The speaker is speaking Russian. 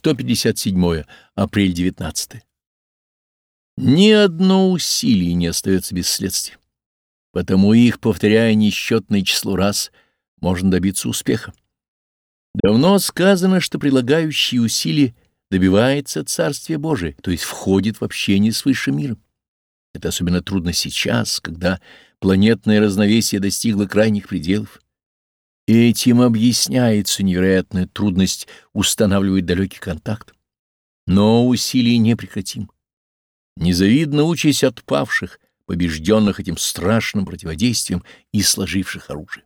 157 апрель 19 Ни одно усилие не остается без следствия, потому их, повторяя несчетное число раз, можно добиться успеха. Давно сказано, что прилагающие усилия добивается Царствия Божия, то есть входит в общение с высшим миром. Это особенно трудно сейчас, когда планетное разновесие достигло крайних пределов. Этим объясняется невероятная трудность устанавливать далекий контакт. Но усилий не прекратим. Незавидно участь отпавших, побежденных этим страшным противодействием и сложивших оружие.